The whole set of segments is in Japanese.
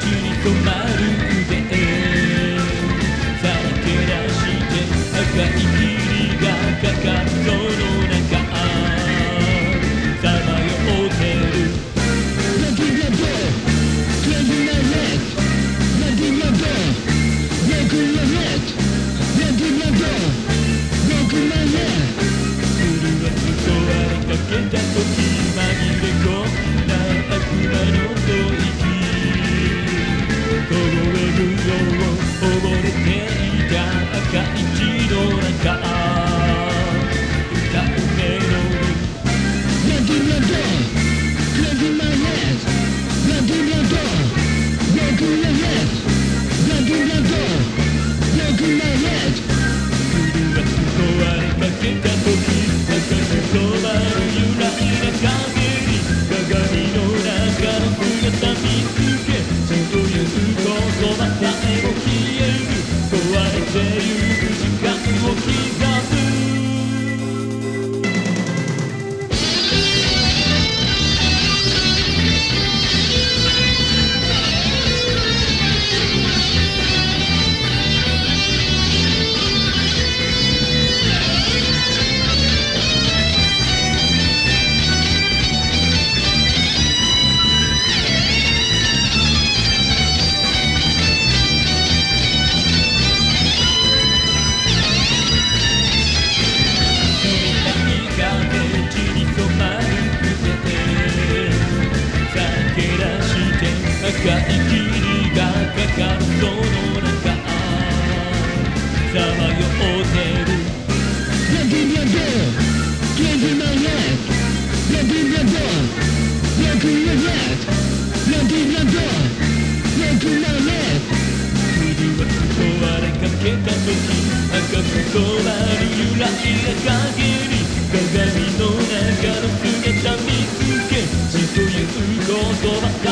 にてゆく時間赤い霧がかかるその中さまよってる Blood in your door, blood in my hands, blood in your door, blood in your hands, blood in your door, blood in my hands. 震わす壊れかけた時赤く染まるゆらいな影に鏡の中の姿見つけ血という言葉さえも消えず壊れ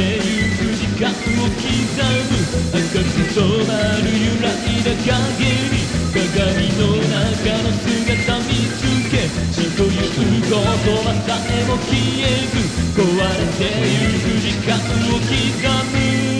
てゆく時間を刻む赤く染まる揺らいだ影に鏡の中の姿見つけ死という言葉さえも消えず壊れてゆく時間を刻む。